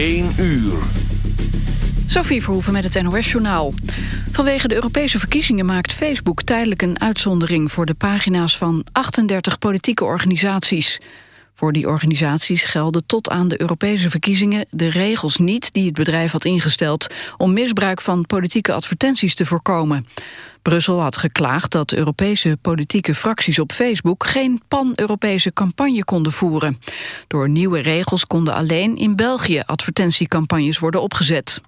1 uur. Sophie Verhoeven met het NOS-journaal. Vanwege de Europese verkiezingen maakt Facebook tijdelijk een uitzondering... voor de pagina's van 38 politieke organisaties. Voor die organisaties gelden tot aan de Europese verkiezingen... de regels niet die het bedrijf had ingesteld... om misbruik van politieke advertenties te voorkomen. Brussel had geklaagd dat Europese politieke fracties op Facebook... geen pan-Europese campagne konden voeren. Door nieuwe regels konden alleen in België advertentiecampagnes worden opgezet.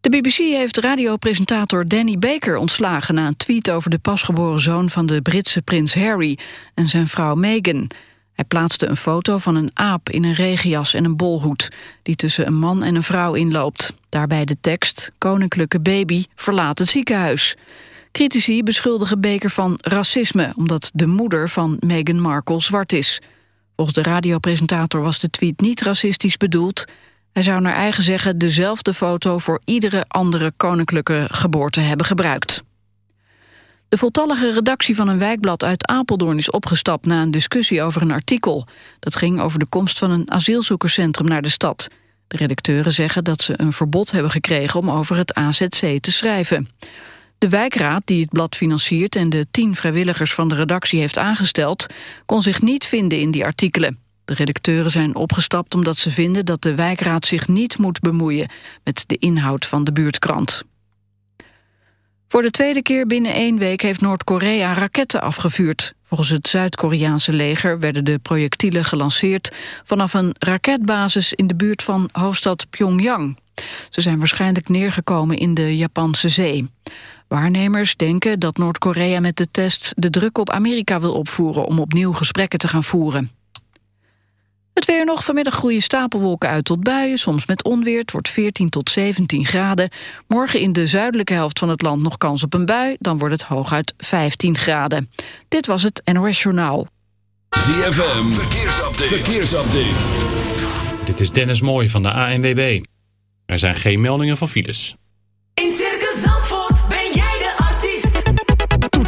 De BBC heeft radiopresentator Danny Baker ontslagen... na een tweet over de pasgeboren zoon van de Britse prins Harry... en zijn vrouw Meghan. Hij plaatste een foto van een aap in een regenjas en een bolhoed... die tussen een man en een vrouw inloopt. Daarbij de tekst, koninklijke baby, verlaat het ziekenhuis. Critici beschuldigen Baker van racisme... omdat de moeder van Meghan Markle zwart is. Volgens de radiopresentator was de tweet niet racistisch bedoeld... Hij zou naar eigen zeggen dezelfde foto voor iedere andere koninklijke geboorte hebben gebruikt. De voltallige redactie van een wijkblad uit Apeldoorn is opgestapt na een discussie over een artikel. Dat ging over de komst van een asielzoekerscentrum naar de stad. De redacteuren zeggen dat ze een verbod hebben gekregen om over het AZC te schrijven. De wijkraad die het blad financiert en de tien vrijwilligers van de redactie heeft aangesteld... kon zich niet vinden in die artikelen. De redacteuren zijn opgestapt omdat ze vinden dat de wijkraad zich niet moet bemoeien met de inhoud van de buurtkrant. Voor de tweede keer binnen één week heeft Noord-Korea raketten afgevuurd. Volgens het Zuid-Koreaanse leger werden de projectielen gelanceerd... vanaf een raketbasis in de buurt van hoofdstad Pyongyang. Ze zijn waarschijnlijk neergekomen in de Japanse zee. Waarnemers denken dat Noord-Korea met de test de druk op Amerika wil opvoeren... om opnieuw gesprekken te gaan voeren. Het weer nog. Vanmiddag groeien stapelwolken uit tot buien. Soms met onweer. Het wordt 14 tot 17 graden. Morgen in de zuidelijke helft van het land nog kans op een bui. Dan wordt het hooguit 15 graden. Dit was het NOS Journaal. ZFM. Verkeersupdate. Verkeersupdate. Dit is Dennis Mooij van de ANWB. Er zijn geen meldingen van files. In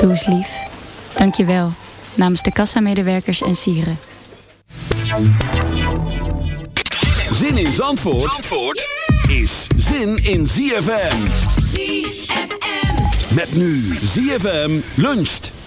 Doe eens lief. Dank je wel. Namens de kassamedewerkers en sieren. Zin in Zandvoort, Zandvoort is zin in ZFM. ZFM. Met nu ZFM luncht.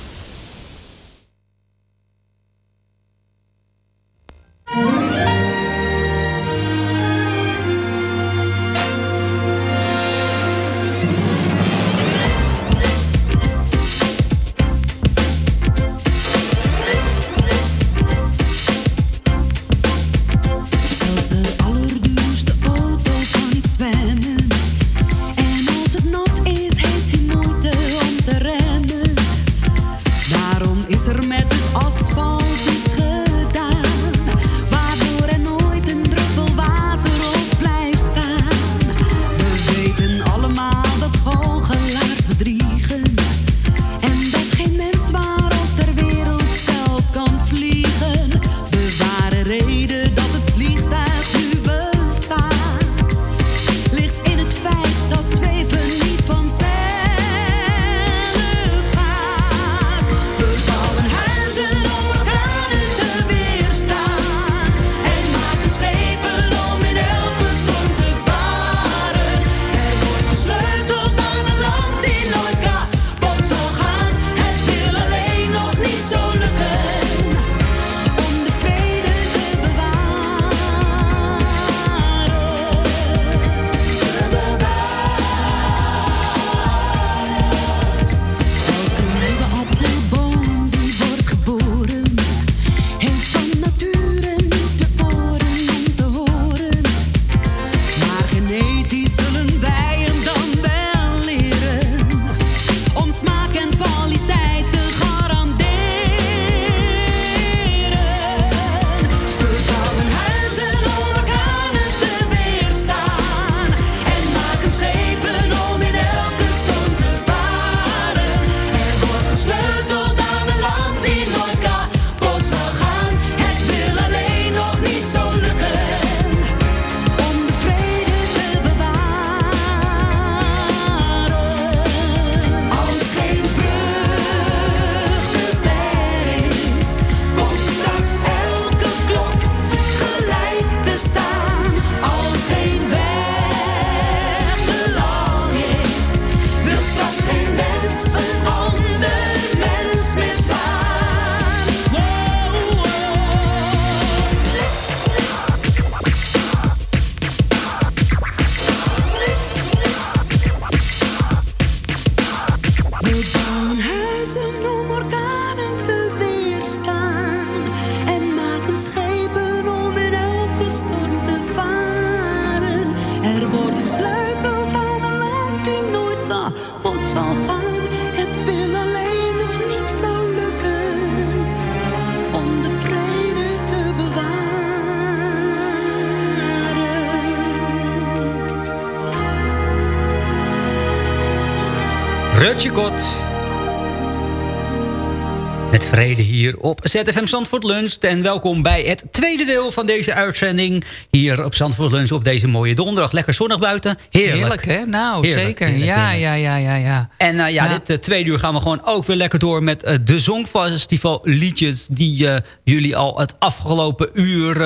Met vrede hier op ZFM Zandvoort Lunch. En welkom bij het tweede deel van deze uitzending. Hier op Zandvoort Lunch op deze mooie donderdag. Lekker zonnig buiten. Heerlijk. Heerlijk, hè? Nou, Heerlijk, zeker. heerlijk, ja, ja, ja, ja, ja. En uh, ja, Ja. dit uh, tweede uur gaan we gewoon ook weer lekker door met uh, de Songfestival liedjes... die jullie al het afgelopen uur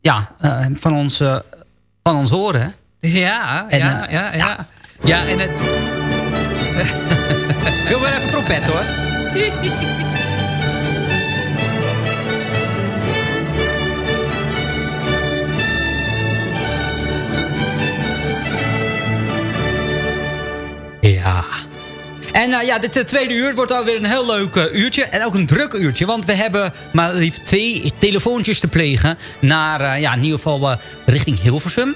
ja, van, ons, van ons horen. hè? Ja, En, ja, eh, ja, ja. Ja, en het... Ik wil weer even trompet hoor. Ja. En uh, ja, dit uh, tweede uur wordt alweer een heel leuk uh, uurtje. En ook een druk uurtje. Want we hebben maar liefst twee telefoontjes te plegen. Naar, ja, in ieder geval richting Hilversum.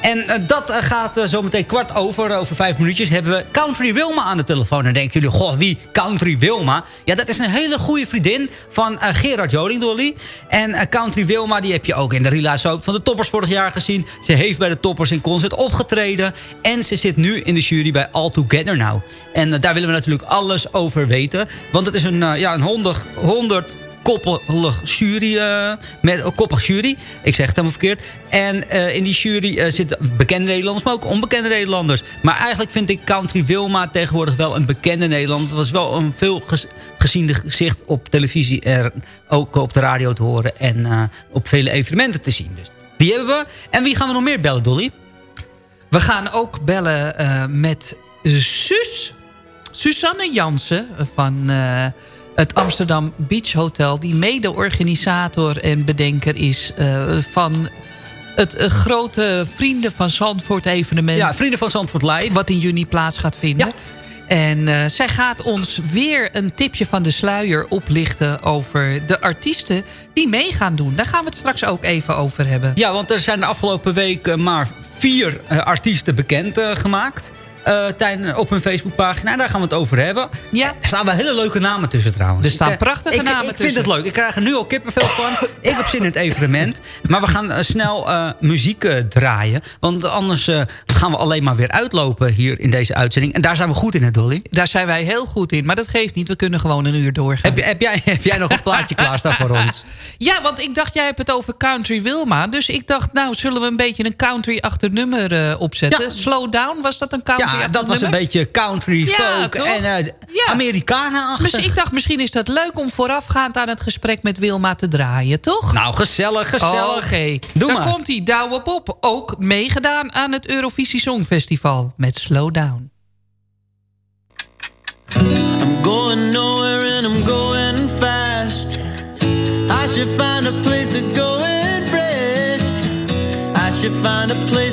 En uh, dat uh, gaat uh, zometeen kwart over, over vijf minuutjes... hebben we Country Wilma aan de telefoon. En denken jullie, goh, wie Country Wilma? Ja, dat is een hele goede vriendin van Gerard Joling, Dolly. En Country Wilma, die heb je ook in de Soap van de Toppers vorig jaar gezien. Ze heeft bij de Toppers in concert opgetreden. En ze zit nu in de jury bij All Together Now. En daar willen we natuurlijk alles over weten. Want het is een, ja, een 100... 100 koppelig jury, uh, met een koppig jury. Ik zeg het helemaal verkeerd. En uh, in die jury uh, zitten bekende Nederlanders, maar ook onbekende Nederlanders. Maar eigenlijk vind ik Country Wilma tegenwoordig wel een bekende Nederlander. Het was wel een veel geziende gezicht op televisie en ook op de radio te horen. En op vele evenementen te zien. Dus die hebben we. En wie gaan we nog meer bellen, Dolly? We gaan ook bellen met Sus. Susanne Jansen van het Amsterdam Beach Hotel... die mede-organisator en bedenker is uh, van het uh, grote Vrienden van Zandvoort evenement. Ja, Vrienden van Zandvoort Live. Wat in juni plaats gaat vinden. Ja. En uh, zij gaat ons weer een tipje van de sluier oplichten... over de artiesten die mee gaan doen. Daar gaan we het straks ook even over hebben. Ja, want er zijn de afgelopen weken maar vier artiesten bekend gemaakt... Uh, tijn, op hun Facebookpagina. En daar gaan we het over hebben. Ja. Er staan wel hele leuke namen tussen trouwens. Er staan prachtige ik, namen ik, ik tussen. vind het leuk. Ik krijg er nu al kippenvel van. ik heb zin in het evenement. Maar we gaan uh, snel muziek draaien. Want anders gaan we alleen maar weer uitlopen hier in deze uitzending. En daar zijn we goed in, hè Dolly? Daar zijn wij heel goed in. Maar dat geeft niet. We kunnen gewoon een uur doorgaan. Heb, heb, jij, heb jij nog een plaatje klaarstaan voor ons? Ja, want ik dacht, jij hebt het over Country Wilma. Dus ik dacht, nou, zullen we een beetje een country-achtig nummer opzetten? Ja. Slow Down, was dat een country-achtig Ja, dat was nummer? een beetje country, Ja, folk toch? en uh, Ja. Dus ik dacht, misschien is dat leuk om voorafgaand aan het gesprek met Wilma te draaien, toch? Nou, gezellig, gezellig. Oké, Doe dan maar. komt die Douwe Bob ook meegedaan aan het Eurovisie Songfestival met Slow Down. I'm going nowhere and I'm going fast. I should find a place to go and rest. I should find a place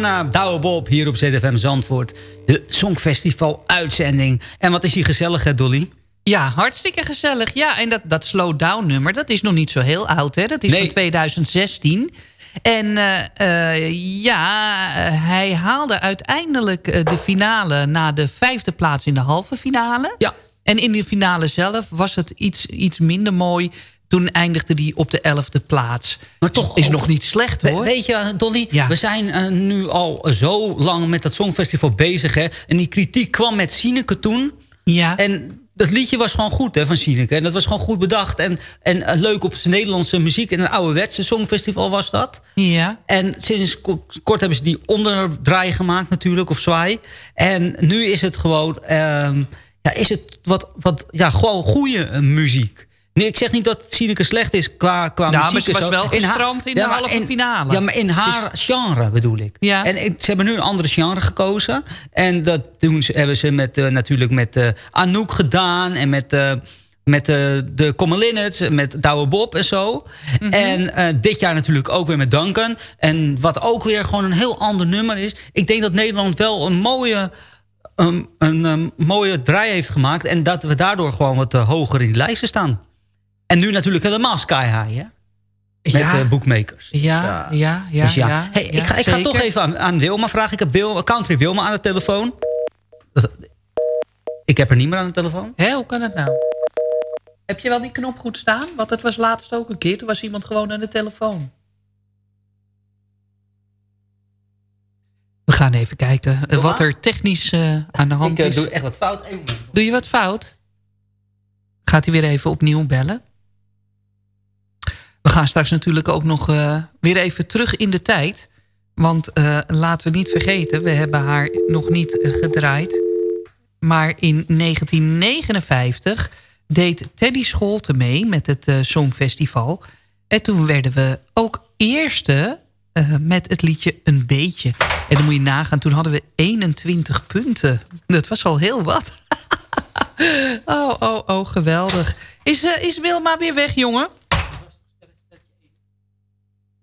Van uh, Douwe Bob hier op ZFM Zandvoort. De Songfestival uitzending. En wat is hier gezellig, hè, Dolly? Ja, hartstikke gezellig. Ja, en dat, dat Slow Down nummer, dat is nog niet zo heel oud, hè? Dat is Nee. van 2016. En eh, eh, ja, eh, hij haalde uiteindelijk eh, de finale... na de vijfde plaats in de halve finale. Ja. En in de finale zelf was het iets, iets minder mooi. Toen eindigde hij op de elfde plaats. Maar toch is ook- nog niet slecht, hoor. weet je, Dolly, Ja. we zijn eh, nu al zo lang met dat Songfestival bezig. Hè? En die kritiek kwam met Sineke toen. Ja. En dat liedje was gewoon goed hè, van Sineke. En dat was gewoon goed bedacht. En, en eh, leuk op zijn Nederlandse muziek. En een ouderwetse Songfestival was dat. Ja. En sinds ko- kort hebben ze die onderdraai gemaakt natuurlijk, of zwaai. En nu is het gewoon, ehm, ja, is het wat, wat ja, gewoon goede eh, muziek. Nee, ik zeg niet dat Sineke slecht is qua, qua Nou, maar muziek. ze en was wel haar- gestrand in de maar halve finale. Ja, maar in haar genre bedoel ik. Ja. En ze hebben nu een andere genre gekozen. En dat doen ze, hebben ze met, eh, natuurlijk met eh, Anouk gedaan. En met, eh, met de Common Linnets, met Douwe Bob en zo. Mhm. En dit jaar natuurlijk ook weer met Duncan. En wat ook weer gewoon een heel ander nummer is. Ik denk dat Nederland wel een mooie, een, een, mooie draai heeft gemaakt. En dat we daardoor gewoon wat hoger in de lijsten staan. En nu natuurlijk helemaal sky high, hè? Met Ja. eh, bookmakers. Ja, ja, ja. dus ja. ja, hey, ja, ik, ga, ik ga toch even aan, aan Wilma vragen. Ik heb Wil, Country Wilma aan de telefoon. Dat- Ik heb er niet meer aan de telefoon. Hé, hoe kan het nou? Heb je wel die knop goed staan? Want het was laatst ook een keer. Toen was iemand gewoon aan de telefoon. We gaan even kijken eh, wat er technisch eh, aan de hand Ik is. doe echt wat fout. Even- Doe je wat fout? Gaat hij weer even opnieuw bellen? We gaan straks natuurlijk ook nog eh, weer even terug in de tijd. Want eh, laten we niet vergeten, we hebben haar nog niet gedraaid. Maar in 1959 deed Teddy Scholte mee met het eh, Songfestival. En toen werden we ook eerste met het liedje Een Beetje. En dan moet je nagaan, toen hadden we 21 punten. Dat was al heel wat. Oh, oh, oh, geweldig. Is, is Wilma weer weg, jongen?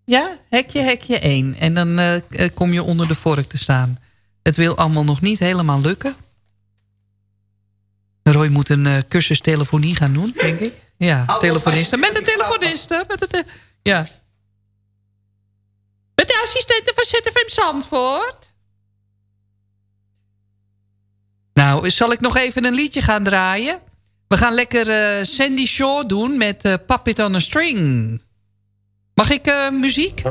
Ja, hekje, hekje 1. En dan eh, eh, kom je onder de vork te staan. Het wil allemaal nog niet helemaal lukken. Roy moet een eh, cursus telefonie gaan doen, denk ik. Ja, telefoniste. Met de telefoniste. Met de te- ja. Met de assistente van ZFM Zandvoort. Nou, zal ik nog even een liedje gaan draaien? We gaan lekker Sandy Shaw doen met It on a String. Mag ik eh, muziek?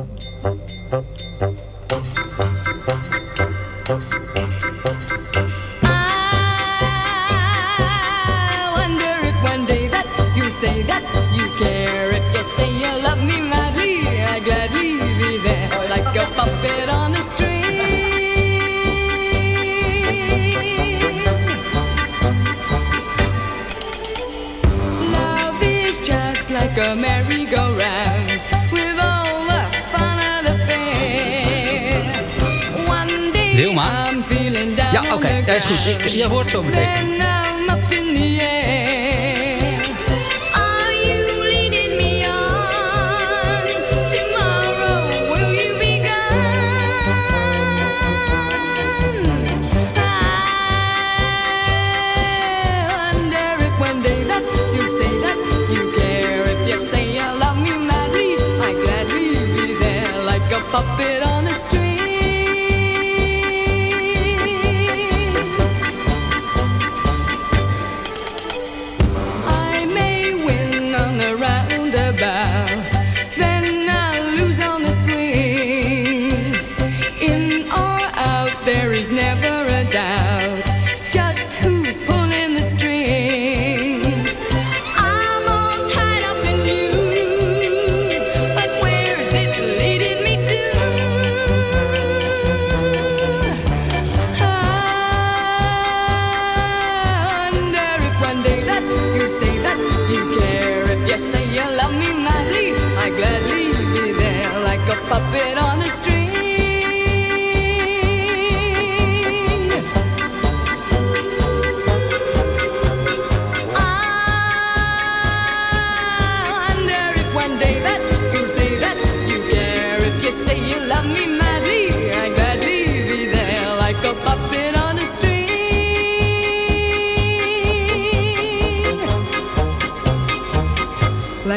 Oké. dat is goed. Ik, je hoort zo meteen.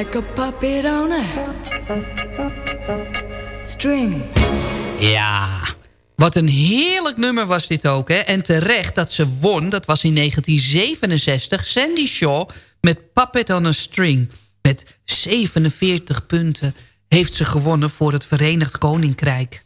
Like a puppet on a string. Ja. Wat een heerlijk nummer was dit ook. Hè? En terecht dat ze won, dat was in 1967. Sandy Shaw met Puppet on a String. Met 47 punten heeft ze gewonnen voor het Verenigd Koninkrijk.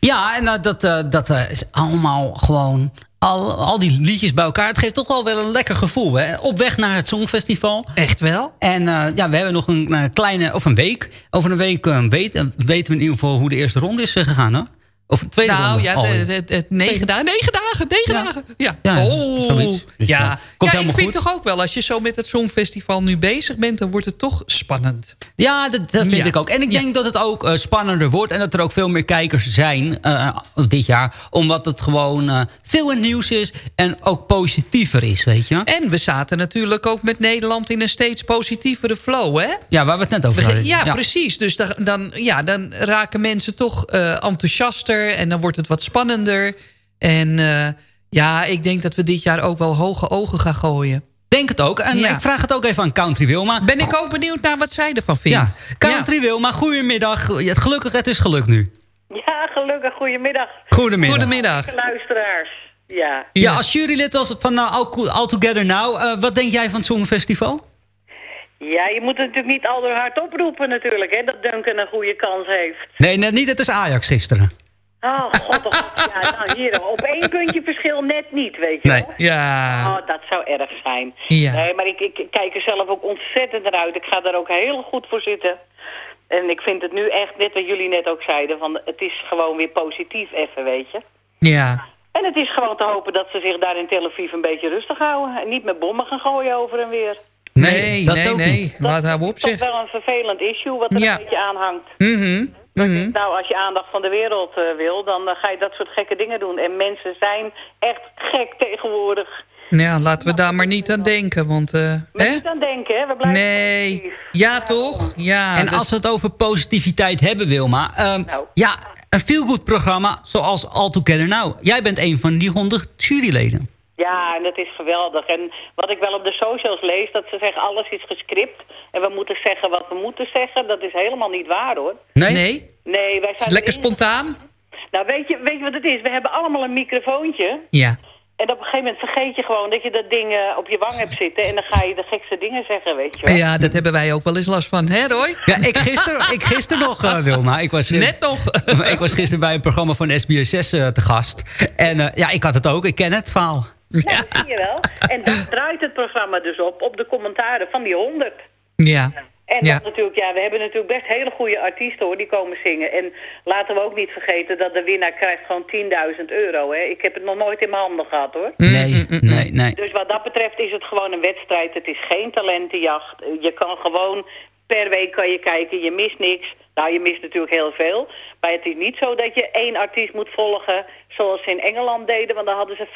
Ja, en uh, dat, uh, dat uh, is allemaal gewoon... Al, al die liedjes bij elkaar. Het geeft toch wel wel een lekker gevoel. Hè? Op weg naar het Songfestival. Echt wel? En ja, we hebben nog een kleine... Of een week. Over een week weten, weten we in ieder geval hoe de eerste ronde is gegaan. Hè? Of een tweede nou, ronde? ja, het, het, het negen, dagen, negen dagen, negen Ja. dagen. Ja, Ja, oh, zoiets. Dus, ja. ja, komt ja helemaal ik vind goed. toch ook wel, als je zo met het Songfestival nu bezig bent... dan wordt het toch spannend. Ja, dat, dat vind Ja. ik ook. En ik denk dat het ook eh, spannender wordt. En dat er ook veel meer kijkers zijn eh, dit jaar. Omdat het gewoon eh, veel in nieuws is. En ook positiever is, weet je. En we zaten natuurlijk ook met Nederland in een steeds positievere flow, hè? Ja, waar we het net over hadden. Ja, precies. Dus dan, dan, ja, dan raken mensen toch eh, en dan wordt het wat spannender. En eh, ja, ik denk dat we dit jaar ook wel hoge ogen gaan gooien. Denk het ook. En Ja. ik vraag het ook even aan Country Wilma. Ben ik ook benieuwd naar wat zij ervan vindt. Ja, Country Wilma, goedemiddag. Ja, Gelukkig, het is gelukt nu. Ja, gelukkig. Goedemiddag. Goedemiddag. Goedemiddag. Luisteraars. Ja. Ja, als jurylid als van uh, All, All Together Now, eh, wat denk jij van het Songfestival? Ja, je moet het natuurlijk niet al door hard oproepen natuurlijk, hè, dat Duncan een goede kans heeft. Nee, net niet. Het is Ajax gisteren. Oh, god, oh, god. ja, nou hier, op één puntje verschil net niet, weet je Nee. wel. Ja. Oh, dat zou erg zijn. Ja. Nee, maar ik, ik kijk er zelf ook ontzettend naar uit. Ik ga daar ook heel goed voor zitten. En ik vind het nu echt, net wat jullie net ook zeiden, van het is gewoon weer positief even, weet je. Ja. En het is gewoon te hopen dat ze zich daar in Tel Aviv een beetje rustig houden. En niet met bommen gaan gooien over en weer. Nee, dat nee, ook nee. niet. Laat haar op Het is zich. toch wel een vervelend issue wat er Ja. een beetje aan hangt. Mhm, mhm. Nou, als je aandacht van de wereld eh, wil, dan eh, ga je dat soort gekke dingen doen. En mensen zijn echt gek tegenwoordig. Ja, laten we daar maar niet aan denken, want... eh, Maar hè? niet aan denken, hè? We blijven Nee. positief. Ja, toch? Ja. en dus- als we het over positiviteit hebben, Wilma. ehm, Nou. Ja, een feel-good programma zoals All Together Now. Jij bent een van die honderd juryleden. Ja, en dat is geweldig. En wat ik wel op de socials lees, dat ze zeggen alles is gescript. En we moeten zeggen wat we moeten zeggen. Dat is helemaal niet waar, hoor. Nee? Nee? Nee, wij zijn lekker erin- spontaan? Nou, weet je, weet je wat het is? We hebben allemaal een microfoontje. Ja. En op een gegeven moment vergeet je gewoon dat je dat ding eh, op je wang hebt zitten. En dan ga je de gekste dingen zeggen, weet je wel. Ja, dat hebben wij ook wel eens last van, hè Roy? Ja, ik gisteren, ik gisteren nog, eh, Wilma. Ik was, eh, Net nog. ik was gisteren bij een programma van SBS6 eh, te gast. En eh, ja, ik had het ook. Ik ken het verhaal. Ja, dat zie je wel. En daar draait het programma dus op, op de commentaren van die honderd. Ja. En Ja. natuurlijk, ja, we hebben natuurlijk best hele goede artiesten hoor, die komen zingen. En laten we ook niet vergeten dat de winnaar krijgt gewoon 10.000 euro. Hè. Ik heb het nog nooit in mijn handen gehad hoor. Nee, nee, nee. Dus wat dat betreft is het gewoon een wedstrijd. Het is geen talentenjacht. Je kan gewoon per week kan je kijken. Je mist niks. Nou, je mist natuurlijk heel veel. Maar het is niet zo dat je één artiest moet volgen zoals ze in Engeland deden. Want dan hadden ze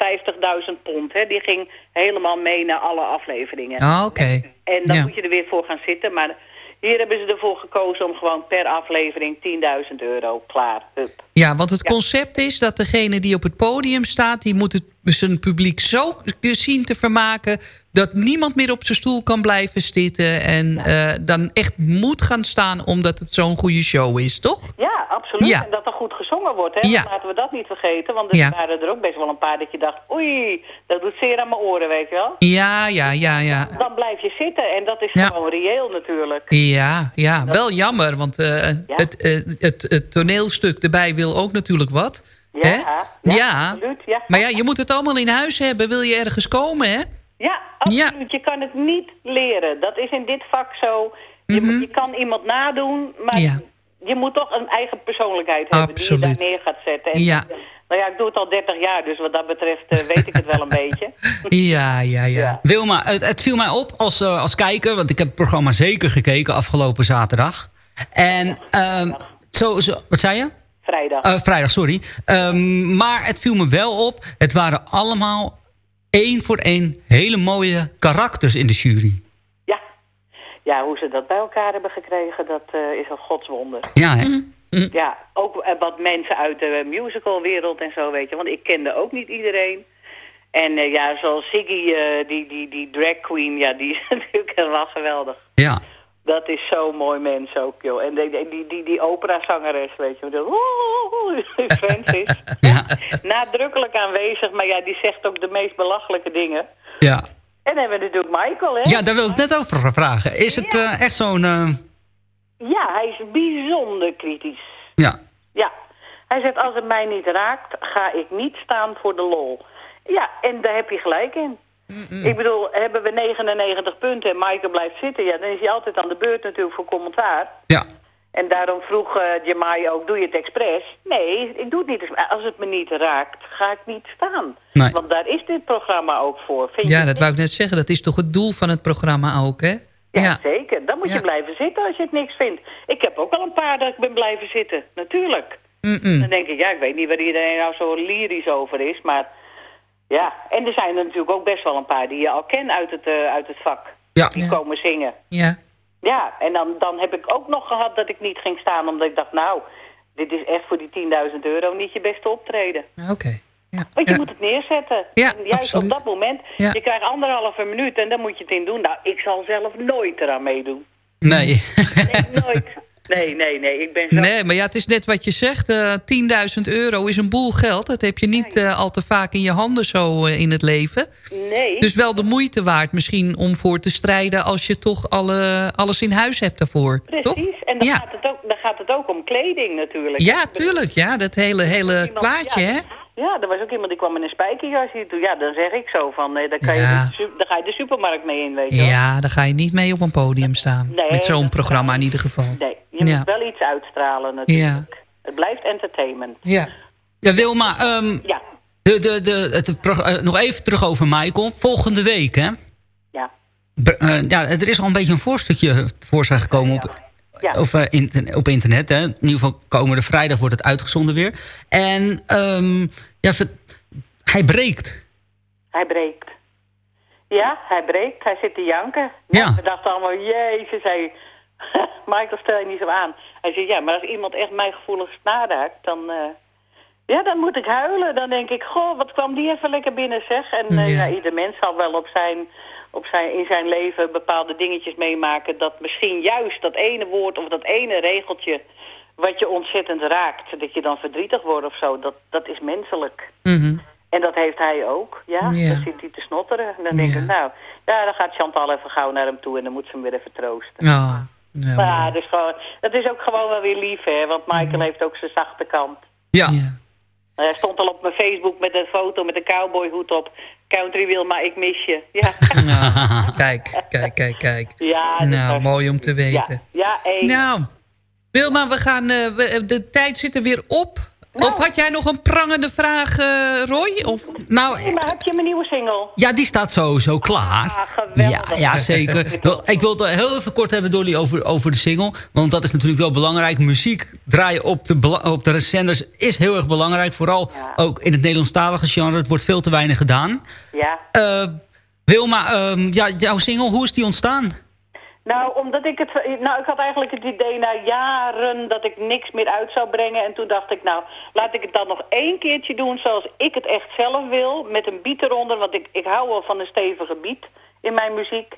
50.000 pond. Hè. Die ging helemaal mee naar alle afleveringen. Ah, oké. En dan Ja. moet je er weer voor gaan zitten. Maar hier hebben ze ervoor gekozen om gewoon per aflevering 10.000 euro. Klaar. Hup. Ja, want het concept is dat degene die op het podium staat... die moet het, zijn publiek zo zien te vermaken... dat niemand meer op zijn stoel kan blijven zitten... en eh, dan echt moet gaan staan omdat het zo'n goede show is, toch? Ja, absoluut. Ja. En dat er goed gezongen wordt. Hè? Ja. Laten we dat niet vergeten. Want er waren er ook best wel een paar dat je dacht... oei, dat doet zeer aan mijn oren, weet je wel. Ja, ja, ja, ja. Dan blijf je zitten. En dat is gewoon reëel natuurlijk. Ja, ja, wel jammer, want eh, het, eh, het, het toneelstuk erbij wil ook natuurlijk wat. Ja, hè? ja, ja. absoluut, ja. Maar ja, je moet het allemaal in huis hebben, wil je ergens komen, hè? Ja, absoluut. Je kan het niet leren. Dat is in dit vak zo. Je, je kan iemand nadoen, maar Mhm. Ja. je moet toch een eigen persoonlijkheid hebben die je daar neer gaat zetten. En, Ja. Nou ja, ik doe het al 30 jaar, dus wat dat betreft eh, weet ik het wel een beetje. Ja, ja, ja. Wilma, het, het viel mij op als, eh, als kijker, want ik heb het programma zeker gekeken afgelopen zaterdag. En, ehm, zo, zo, wat zei je? Vrijdag. Eh, vrijdag, sorry. Ehm, maar het viel me wel op, het waren allemaal één voor één hele mooie karakters in de jury. Ja, hoe ze dat bij elkaar hebben gekregen, dat eh, is een godswonder. Ja, hè? Ja, ook eh, wat mensen uit de musicalwereld en zo, weet je. Want ik kende ook niet iedereen. En eh, ja, zoals Ziggy, eh, die, die, die drag queen, ja, die is natuurlijk helemaal geweldig. Ja. Dat is zo'n mooi mens ook, joh. En die, die, die, die, operazangeres, weet je. De, Francis. Nadrukkelijk aanwezig, maar ja, die zegt ook de meest belachelijke dingen. Ja. En dan hebben we natuurlijk Michael, hè? Ja, daar wil ik net over vragen. Is het eh, echt zo'n... eh, Ja, hij is bijzonder kritisch. ja. Ja. Hij zegt, als het mij niet raakt, ga ik niet staan voor de lol. Ja, en daar heb je gelijk in. Ik bedoel, hebben we 99 punten en Michael blijft zitten... ja, dan is hij altijd aan de beurt natuurlijk voor commentaar. Ja. En daarom vroeg uh, Jamai ook, doe je het expres? Nee, ik doe het niet. Als het me niet raakt, ga ik niet staan. Nee. Want daar is dit programma ook voor. Vind Ja, dat wou ik net zeggen. Dat is toch het doel van het programma ook, hè? Ja, zeker. Dan moet Ja. je blijven zitten als je het niks vindt. Ik heb ook al een paar dat ik ben blijven zitten, natuurlijk. Dan denk ik, ja, ik weet niet waar iedereen nou zo lyrisch over is, maar... Ja, en er zijn er natuurlijk ook best wel een paar die je al kent uit het, eh, uit het vak. Ja. Die komen zingen. Ja. Ja, en dan, dan heb ik ook nog gehad dat ik niet ging staan, omdat ik dacht, nou, dit is echt voor die 10.000 euro niet je beste optreden. Oké. Want je moet het neerzetten. Ja, en juist absoluut. op dat moment, Ja. je krijgt anderhalve minuut en dan moet je het in doen. Nou, ik zal zelf nooit eraan meedoen. Nee. Nooit. Nee, nee, nee. Ik ben zo... Nee, maar ja, het is net wat je zegt. eh 10.000 euro is een boel geld. Dat heb je niet eh, al te vaak in je handen zo eh, in het leven. Nee. Dus wel de moeite waard misschien om voor te strijden... als je toch alle, alles in huis hebt daarvoor. Toch? Precies. En dan, gaat het ook, dan gaat het ook om kleding natuurlijk. Ja, tuurlijk. Ja, dat hele, hele plaatje, ja, hè? Ja, er was ook iemand die kwam in een spijkerjasje toe. Ja, dan zeg ik zo van, nee, dan, kan Ja. je de, su- dan ga je de supermarkt mee in, weet je. Ja, daar ga je niet mee op een podium staan. Nee, Met zo'n programma in ieder geval. Nee, je Ja. moet wel iets uitstralen natuurlijk. Ja. Het blijft entertainment. Ja. Ja, Wilma, ehm, Ja. de, de, de, het, eh, nog even terug over Michael. Volgende week, hè? Ja. Br- eh, ja, er is al een beetje een voorstukje voor zijn gekomen op, Ja. of, eh, op internet. Hè. In ieder geval komende vrijdag wordt het uitgezonden weer. En ehm, ja, hij breekt. Hij breekt. Ja, hij breekt. Hij zit te janken. Ja. We dachten allemaal, jezus, hij... Michael, stel je niet zo aan. Hij zegt, ja, maar als iemand echt mijn gevoelens naraakt, dan... eh, ja, dan moet ik huilen. Dan denk ik, goh, wat kwam die even lekker binnen, zeg. En eh, Ja. ja. ieder mens zal wel op zijn, op zijn, in zijn leven bepaalde dingetjes meemaken... dat misschien juist dat ene woord of dat ene regeltje... wat je ontzettend raakt, dat je dan verdrietig wordt of zo. Dat, dat is menselijk. Mhm. En dat heeft hij ook, ja. Ja. Dan zit hij te snotteren. En dan denk Ja. ik, nou, ja, dan gaat Chantal even gauw naar hem toe... en dan moet ze hem weer even troosten. Ja. Ja. Maar is, gewoon, dat is ook gewoon wel weer lief, hè. Want Michael heeft ook zijn zachte kant. Ja. Hij stond al op mijn Facebook met een foto met een cowboyhoed op. Country Wilma, ik mis je. Ja, Nou, kijk, kijk, kijk, kijk. ja, nou, mooi om te weten. ja, één. Nou, Wilma, we gaan, eh, we- de tijd zit er weer op. Of had jij nog een prangende vraag, eh, Roy? Of? Nou, maar heb je mijn nieuwe single? Ja, die staat sowieso klaar. Ah, geweldig. Ja, ja, zeker. Ik wil het heel even kort hebben, Dolly, over, over de single. Want dat is natuurlijk wel belangrijk. Muziek draaien op de, op de zenders is heel erg belangrijk. Vooral ook in het Nederlandstalige genre. Het wordt veel te weinig gedaan. Ja. Eh, Wilma, ehm, ja, jouw single, hoe is die ontstaan? Nou, omdat ik het... Nou, ik had eigenlijk het idee na jaren dat ik niks meer uit zou brengen. En toen dacht ik, nou, laat ik het dan nog één keertje doen zoals ik het echt zelf wil. Met een beat eronder, want ik, ik hou wel van een stevige beat in mijn muziek.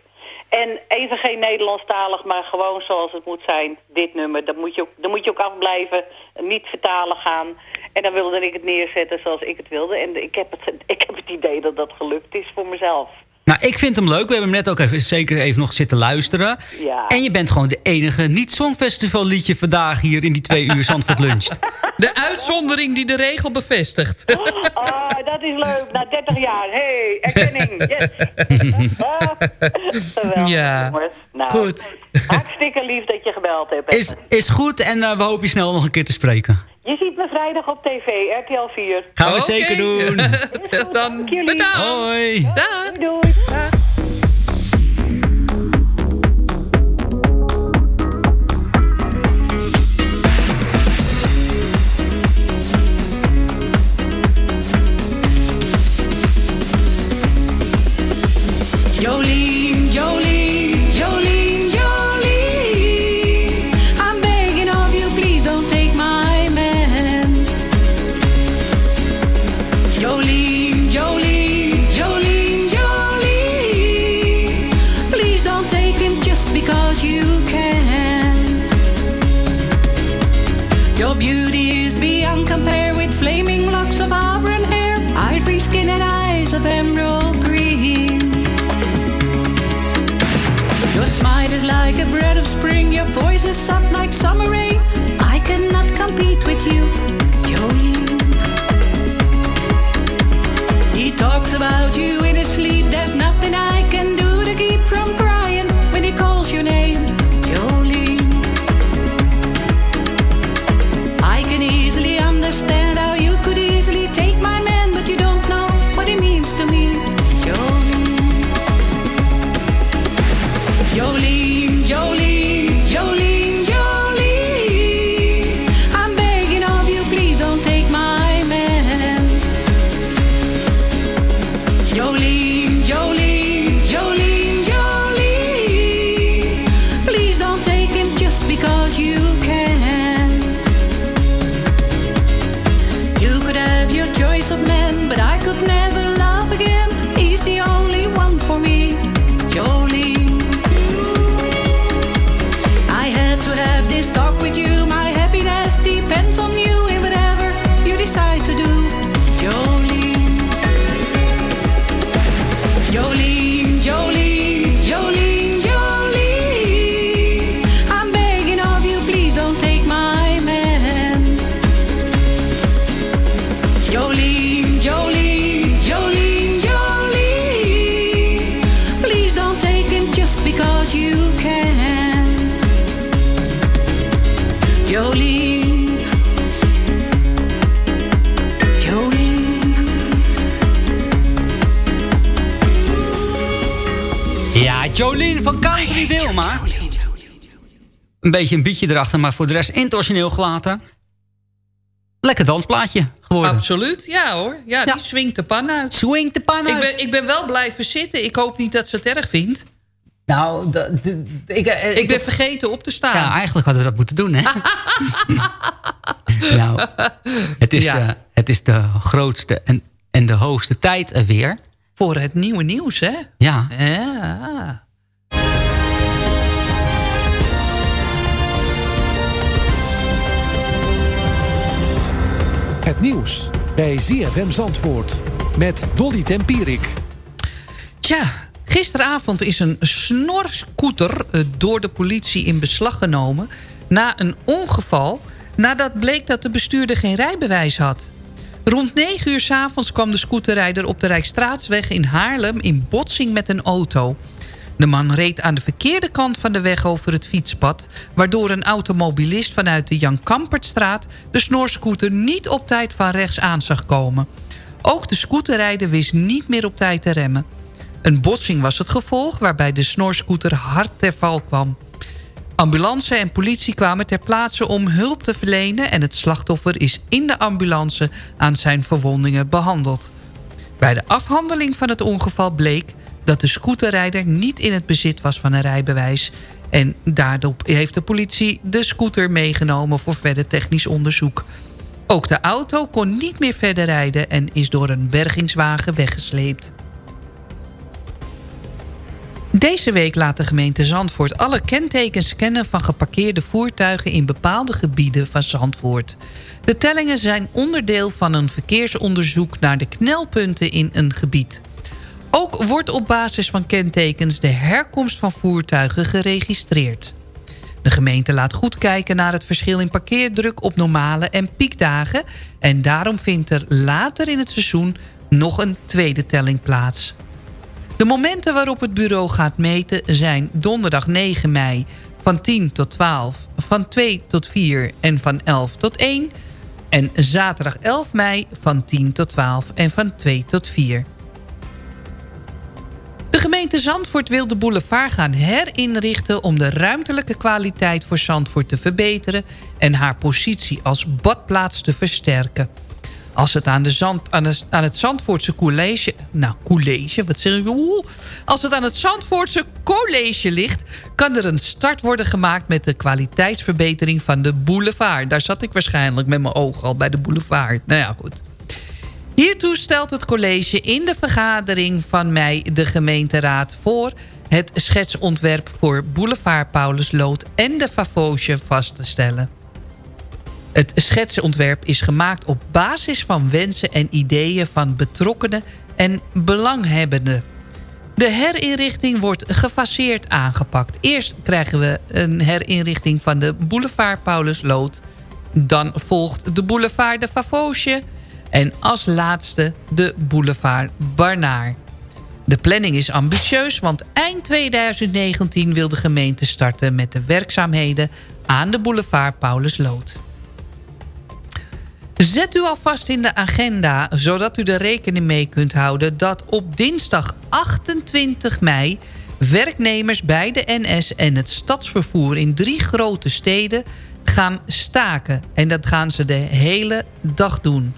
En even geen Nederlandstalig, maar gewoon zoals het moet zijn. Dit nummer, dan moet je ook, moet je ook afblijven. Niet vertalen gaan. En dan wilde ik het neerzetten zoals ik het wilde. En ik heb het, ik heb het idee dat dat gelukt is voor mezelf. Nou, ik vind hem leuk. We hebben hem net ook even, zeker even nog zitten luisteren. Ja. En je bent gewoon de enige niet-songfestival liedje vandaag hier in die twee uur Zandvoort Luncht. De uitzondering die de regel bevestigt. Oh, dat is leuk. Na 30 jaar. hey, erkenning. Yes. Geweldig, Ja. jongens. Nou, Goed. Hartstikke lief dat je gebeld hebt. Is, is goed en eh, we hopen je snel nog een keer te spreken. Je ziet me vrijdag op tv, RTL 4. Gaan we zeker doen. Dan bedankt. Hoi. Dag. Doei. doei. Wilma. Een beetje een bietje erachter, maar voor de rest intentioneel gelaten. Lekker dansplaatje geworden. Absoluut, ja hoor. Ja, die swingt de pan uit. Swingt de pan Ik uit. ben, ik ben wel blijven zitten. Ik hoop niet dat ze het erg vindt. Nou, de- ik, eh, Ik ben vergeten op te staan. Ja, eigenlijk hadden we dat moeten doen, hè? nou, het is, Ja. eh, het is de grootste en, en de hoogste tijd er weer. Voor het nieuwe nieuws, hè? Ja. Ja. Het nieuws bij ZFM Zandvoort met Dolly Tempierik. Tja, gisteravond is een snorscooter eh, door de politie in beslag genomen... na een ongeval nadat bleek dat de bestuurder geen rijbewijs had. Rond 9 uur 's avonds kwam de scooterrijder op de Rijkstraatsweg in Haarlem... in botsing met een auto. De man reed aan de verkeerde kant van de weg over het fietspad... waardoor een automobilist vanuit de Jan Kampertstraat... de snorscooter niet op tijd van rechts aan zag komen. Ook de scooterrijder wist niet meer op tijd te remmen. Een botsing was het gevolg waarbij de snorscooter hard ter val kwam. Ambulance en politie kwamen ter plaatse om hulp te verlenen... en het slachtoffer is in de ambulance aan zijn verwondingen behandeld. Bij de afhandeling van het ongeval bleek dat de scooterrijder niet in het bezit was van een rijbewijs. En daardoor heeft de politie de scooter meegenomen voor verder technisch onderzoek. Ook de auto kon niet meer verder rijden en is door een bergingswagen weggesleept. Deze week laat de gemeente Zandvoort alle kentekens scannen van geparkeerde voertuigen in bepaalde gebieden van Zandvoort. De tellingen zijn onderdeel van een verkeersonderzoek naar de knelpunten in een gebied. Ook wordt op basis van kentekens de herkomst van voertuigen geregistreerd. De gemeente laat goed kijken naar het verschil in parkeerdruk op normale en piekdagen... en daarom vindt er later in het seizoen nog een tweede telling plaats. De momenten waarop het bureau gaat meten zijn donderdag 9 mei van 10 tot 12, van 2 tot 4 en van 11 tot 1... en zaterdag 11 mei van 10 tot 12 en van 2 tot 4. De gemeente Zandvoort wil de boulevard gaan herinrichten... om de ruimtelijke kwaliteit voor Zandvoort te verbeteren... en haar positie als badplaats te versterken. Als het aan, de zand, aan, het Zandvoortse college... Nou, college, wat zeg ik? Als het aan het Zandvoortse college ligt... kan er een start worden gemaakt met de kwaliteitsverbetering van de boulevard. Daar zat ik waarschijnlijk met mijn ogen al bij de boulevard. Nou ja, goed. Hiertoe stelt het college in de vergadering van mei de gemeenteraad voor... het schetsontwerp voor Boulevard Paulusloot en de Favosje vast te stellen. Het schetsontwerp is gemaakt op basis van wensen en ideeën van betrokkenen en belanghebbenden. De herinrichting wordt gefaseerd aangepakt. Eerst krijgen we een herinrichting van de boulevard Paulus Lood. Dan volgt de boulevard de Favosje. En als laatste de boulevard Barnaar. De planning is ambitieus, want eind 2019 wil de gemeente starten... met de werkzaamheden aan de boulevard Paulus Lood. Zet u alvast in de agenda, zodat u er rekening mee kunt houden... dat op dinsdag 28 mei werknemers bij de NS en het stadsvervoer... in drie grote steden gaan staken. En dat gaan ze de hele dag doen.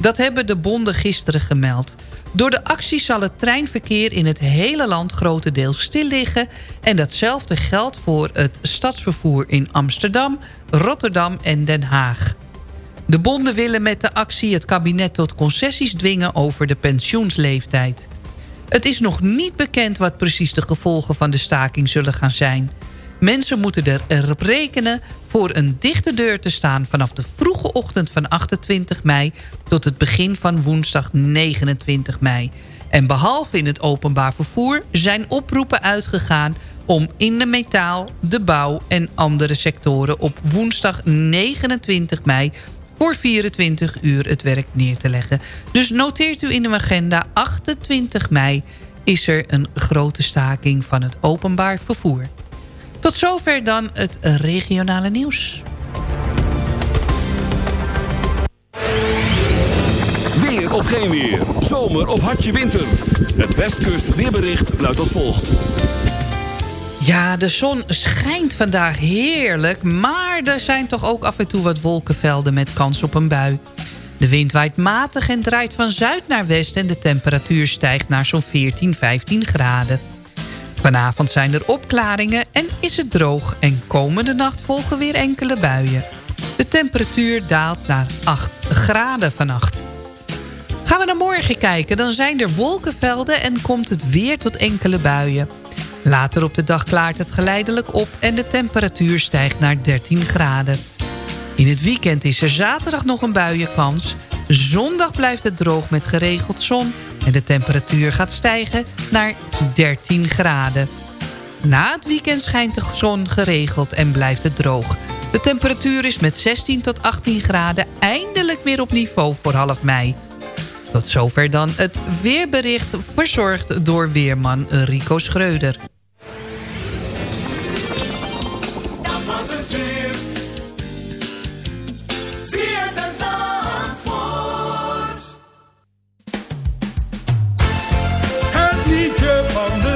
Dat hebben de bonden gisteren gemeld. Door de actie zal het treinverkeer in het hele land grotendeels stil liggen... en datzelfde geldt voor het stadsvervoer in Amsterdam, Rotterdam en Den Haag. De bonden willen met de actie het kabinet tot concessies dwingen over de pensioensleeftijd. Het is nog niet bekend wat precies de gevolgen van de staking zullen gaan zijn. Mensen moeten er erop rekenen voor een dichte deur te staan... vanaf de vroege ochtend van 28 mei tot het begin van woensdag 29 mei. En behalve in het openbaar vervoer zijn oproepen uitgegaan... om in de metaal, de bouw en andere sectoren op woensdag 29 mei voor 24 uur het werk neer te leggen. Dus noteert u in uw agenda 28 mei is er een grote staking van het openbaar vervoer. Tot zover dan het regionale nieuws. Weer of geen weer. Zomer of hartje winter. Het Westkust weerbericht luidt als volgt. Ja, de zon schijnt vandaag heerlijk... maar er zijn toch ook af en toe wat wolkenvelden met kans op een bui. De wind waait matig en draait van zuid naar west... en de temperatuur stijgt naar zo'n 14, 15 graden. Vanavond zijn er opklaringen en is het droog... en komende nacht volgen weer enkele buien. De temperatuur daalt naar 8 graden vannacht. Gaan we naar morgen kijken, dan zijn er wolkenvelden... en komt het weer tot enkele buien. Later op de dag klaart het geleidelijk op en de temperatuur stijgt naar 13 graden. In het weekend is er zaterdag nog een buienkans. Zondag blijft het droog met geregeld zon en de temperatuur gaat stijgen naar 13 graden. Na het weekend schijnt de zon geregeld en blijft het droog. De temperatuur is met 16 tot 18 graden eindelijk weer op niveau voor half mei. Tot zover dan het weerbericht verzorgd door weerman Rico Schreuder.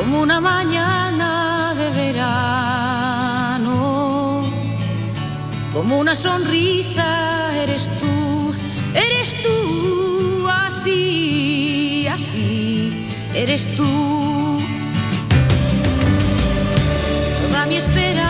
Como una mañana de verano. Como una sonrisa eres tú, eres tú. Así, así, eres tú. Toda mi esperanza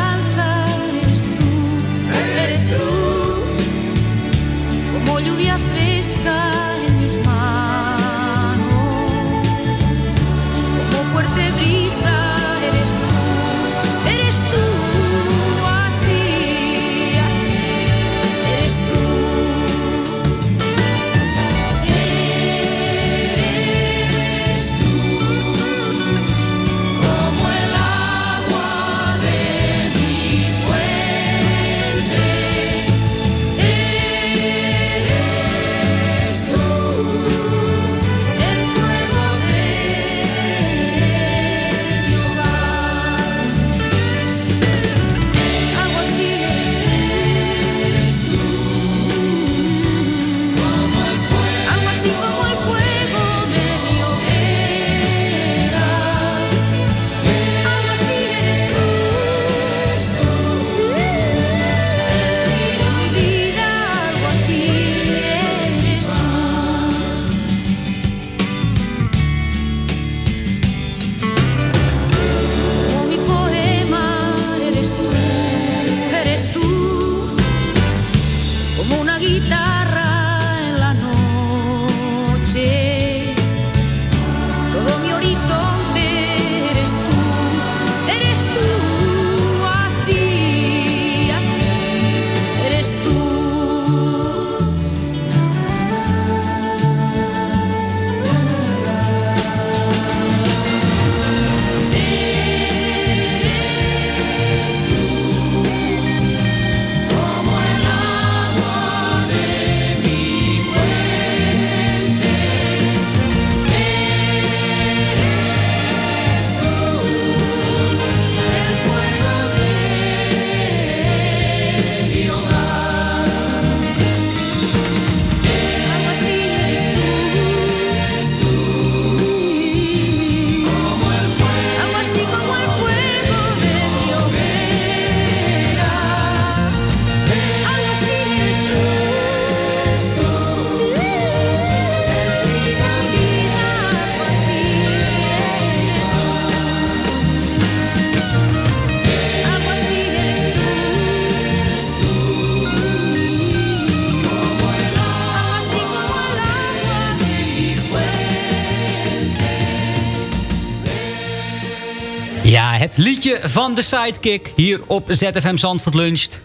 Het liedje van de Sidekick hier op ZFM Zandvoort Luncht.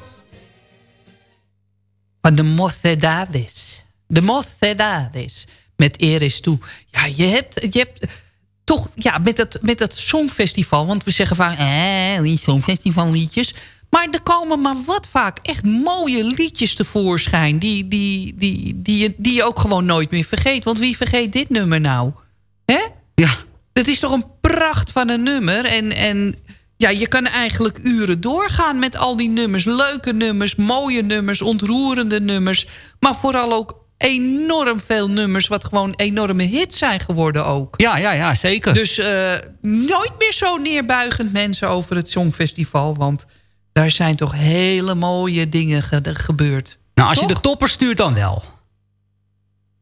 Van de Mocedades. De Mocedades. Met Eris toe. Ja, je hebt, je hebt toch ja, met, dat, met dat songfestival. Want we zeggen vaak, eh, die songfestival liedjes. Maar er komen maar wat vaak echt mooie liedjes tevoorschijn. Die, die, die, die, je, die je ook gewoon nooit meer vergeet. Want wie vergeet dit nummer nou? Hè? Ja. Het is toch een pracht van een nummer. En, en ja, je kan eigenlijk uren doorgaan met al die nummers. Leuke nummers, mooie nummers, ontroerende nummers. Maar vooral ook enorm veel nummers... wat gewoon enorme hits zijn geworden ook. Ja, ja, ja, zeker. Dus uh, nooit meer zo neerbuigend mensen over het Songfestival. Want daar zijn toch hele mooie dingen ge gebeurd. Nou, als toch? je de topper stuurt dan wel.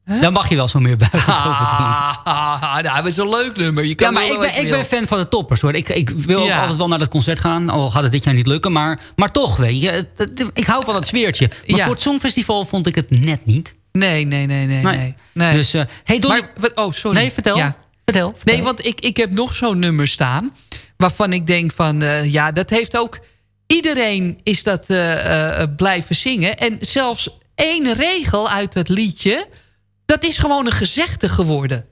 Huh? Dan mag je wel zo meer buigend ah. Ah, dat is een leuk nummer. Je kan ja, maar ik ben, ik ben fan van de toppers. hoor. Ik, ik wil Ja. altijd wel naar dat concert gaan. Al gaat het dit jaar niet lukken. Maar, maar toch, weet je. Ik hou van dat sfeertje. Maar Ja. voor het Songfestival vond ik het net niet. Nee, nee, nee, nee. Nee. nee. nee. Dus, eh, hey Dolly... Maar, wat, oh, sorry. Nee, vertel. Ja. Vertel, Nee, want ik, ik heb nog zo'n nummer staan... waarvan ik denk van... eh, ja, dat heeft ook... Iedereen is dat eh, blijven zingen. En zelfs één regel uit het liedje... dat is gewoon een gezegde geworden.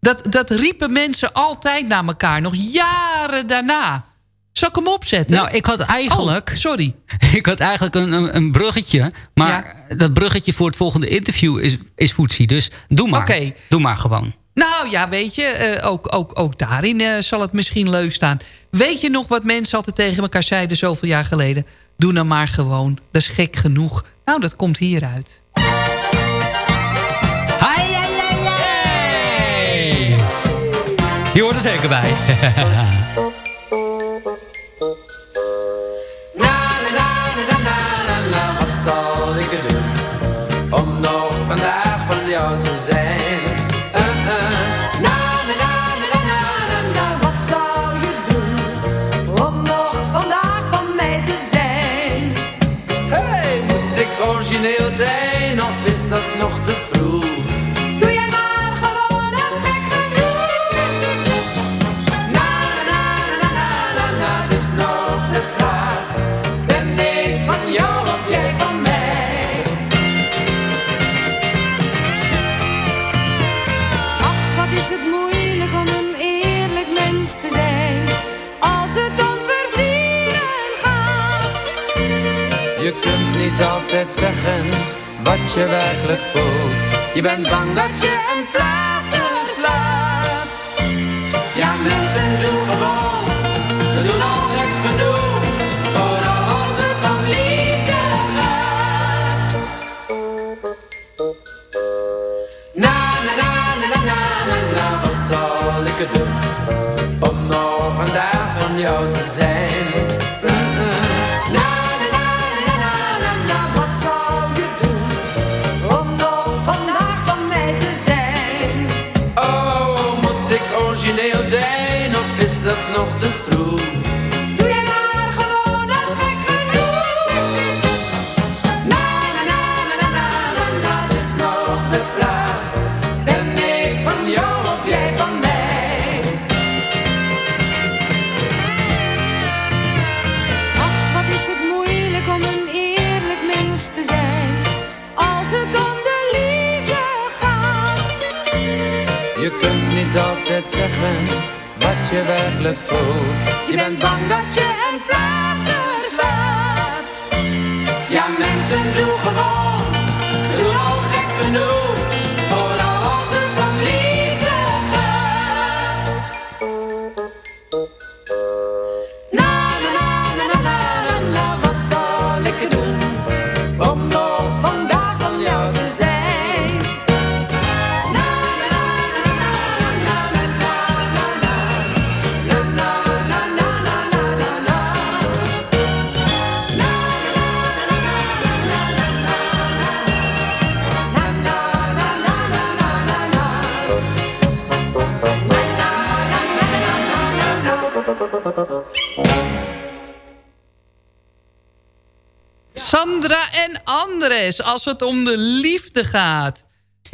Dat, dat riepen mensen altijd naar elkaar. Nog jaren daarna. Zal ik hem opzetten? Nou, ik had eigenlijk... Oh, sorry. Ik had eigenlijk een, een, een bruggetje. Maar dat bruggetje voor het volgende interview is, is. Dus doe maar. Oké. Doe maar gewoon. Nou ja, weet je, eh, ook, ook, ook daarin eh, zal het misschien leuk staan. Weet je nog wat mensen altijd tegen elkaar zeiden zoveel jaar geleden? Doe nou maar gewoon, dat is gek genoeg. Nou, dat komt hieruit. Die hoort er zeker bij. Wat zal ik er doen om nog vandaag van jou te zijn? Uh, uh. Na, na, na, na, na, na, na, wat zou je doen om nog vandaag van mij te zijn? Hey, moet ik origineel zijn of is dat nog te vroeg? Je kunt niet altijd zeggen wat je werkelijk voelt. Je bent bang dat je een flater slaat. Ja, mensen doen gewoon, we doen al genoeg. Vooral als het om liefde. Na, na, na, na, na, na, na, wat zal ik er doen? Zeggen wat je werkelijk voelt. Je bent bang dat je een flater slaat. Ja, mensen doen gewoon, doen al gek genoeg. Sandra en Andres, als het om de liefde gaat.